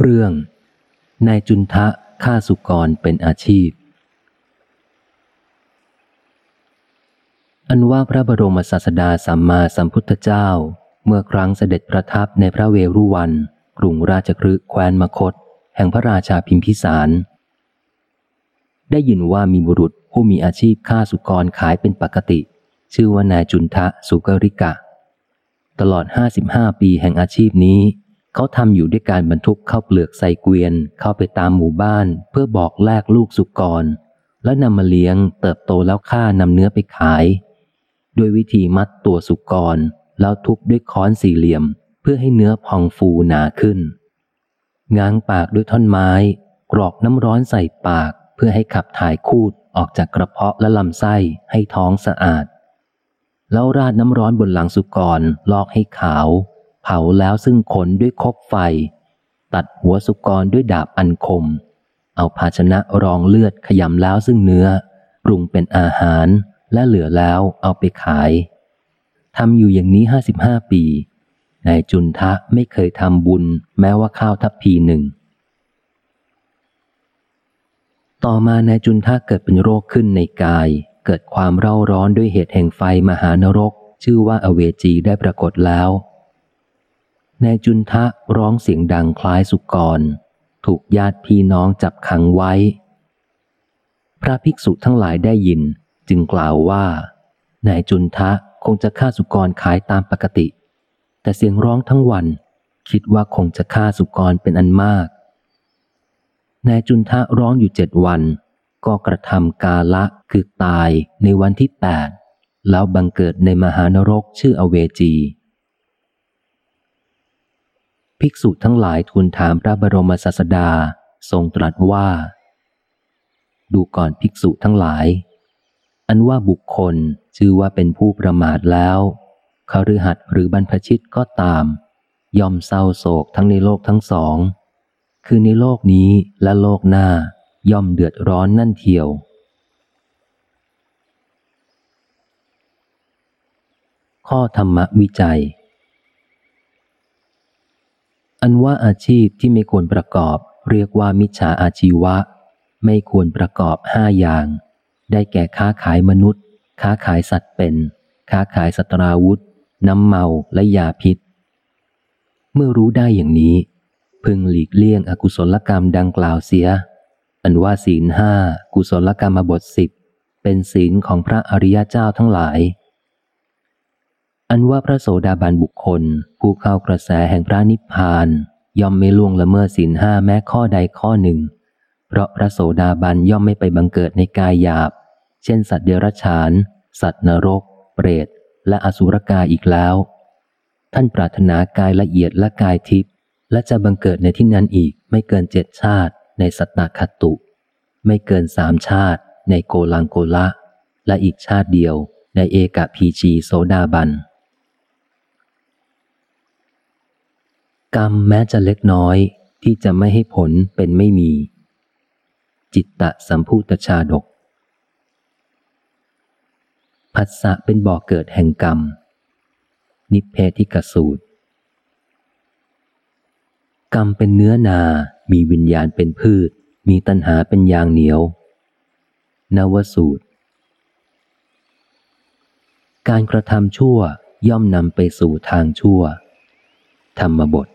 เรื่องนายจุนทะฆ่าสุกรเป็นอาชีพ อันว่าพระบรมศาสดาสัมมาสัมพุทธเจ้า เมื่อครั้งเสด็จประทับในพระเวรุวัน กรุงราชคฤห์แคว้นมคต แห่งพระราชาพิมพิสาร ได้ยินว่ามีบุรุษผู้มีอาชีพฆ่าสุกรขายเป็นปกติ ชื่อว่านายจุนทะสุกริกะ ตลอดห้าสิบห้าปีแห่งอาชีพนี้ เขาทำอยู่ด้วยการบรรทุกเข้าเปลือกใส่เกวียน เข้าไปตามหมู่บ้าน เพื่อบอกแลกลูกสุกร แล้วนำมาเลี้ยง เติบโตแล้วฆ่านำเนื้อไปขาย ด้วยวิธีมัดตัวสุกร แล้วทุบด้วยค้อนสี่เหลี่ยม เพื่อให้เนื้อพองฟูหนาขึ้น ง้างปากด้วยท่อนไม้ กรอกน้ำร้อนใส่ปาก เพื่อให้ขับถ่ายคูดออกจากกระเพาะและลำไส้ให้ท้องสะอาด แล้วราดน้ำร้อนบนหลังสุกรลอกให้ขาว เผาแล้วซึ่งขนด้วยคบไฟ ตัดหัวสุกรด้วยดาบอันคม เอาภาชนะรองเลือดขยำแล้วซึ่งเนื้อ ปรุงเป็นอาหารและเหลือแล้วเอาไปขายทำอยู่อย่างนี้ห้าสิบห้าปี นายจุนทะไม่เคยทำบุญแม้ว่าข้าวทัพพีหนึ่ง ต่อมานายจุนทะเกิดเป็นโรคขึ้นในกาย เกิดความเร่าร้อนด้วยเหตุแห่งไฟมหานรก ชื่อว่าอเวจีได้ปรากฏแล้ว นายจุนทะร้องเสียงดังคล้ายสุกร ถูกญาติพี่น้องจับขังไว้ พระภิกษุทั้งหลายได้ยิน จึงกล่าวว่านายจุนทะคงจะฆ่าสุกรขายตามปกติ แต่เสียงร้องทั้งวัน คิดว่าคงจะฆ่าสุกรเป็นอันมากนายจุนทะร้องอยู่เจ็ดวัน ก็กระทำกาละคือตายในวันที่แปดแล้วบังเกิดในมหานรกชื่ออเวจี ภิกษุทั้งหลายทูลถามพระบรมศาสดาทรงตรัสว่า ดูก่อนภิกษุทั้งหลาย อันว่าบุคคลชื่อว่าเป็นผู้ประมาทแล้วคฤหัสหรือบรรพชิตก็ตาม ย่อมเศร้าโศกทั้งในโลกทั้งสอง คือในโลกนี้และโลกหน้า ย่อมเดือดร้อนนั่นเทียว ข้อธรรมวิจัย อันว่าอาชีพที่ไม่ควรประกอบ เรียกว่ามิจฉาอาชีวะ ไม่ควรประกอบห้าอย่าง ได้แก่ค้าขายมนุษย์ ค้าขายสัตว์เป็น ค้าขายสตราวุธ น้ำเมาและยาพิษ เมื่อรู้ได้อย่างนี้ พึงหลีกเลี่ยงอกุศลกรรมดังกล่าวเสีย อันว่าศีลห้ากุศลกรรมบทสิบเป็นศีลของพระอริยเจ้าทั้งหลาย อันว่าพระโสดาบันบุคคล ผู้เข้ากระแสแห่งพระนิพพาน ย่อมไม่ล่วงละเมิดศีลห้าแม้ข้อใดข้อหนึ่ง เพราะพระโสดาบันย่อมไม่ไปบังเกิดในกายหยาบ เช่นสัตว์เดรัจฉาน สัตว์นรก เปรต และอสุรกายอีกแล้ว ท่านปรารถนากายละเอียดและกายทิพย์และจะบังเกิดในที่นั้นอีกไม่เกินเจ็ดชาติ ในสัตตคตุ ไม่เกินสามชาติ ในโกลังโกละ และอีกชาติเดียว ในเอกพีชีโสดาบัน กรรมแม้จะเล็กน้อยที่จะไม่ให้ผลเป็นไม่มี จิตตะสัมพูตชาดก ผัสสะเป็นบ่อกเกิดแห่งกรรม นิเพธิกสูตร กรรมเป็นเนื้อนา มีวิญญาณเป็นพืช มีตัณหาเป็นยางเหนียว นวสูตร การกระทำชั่วย่อมนำไปสู่ทางชั่ว ธรรมบท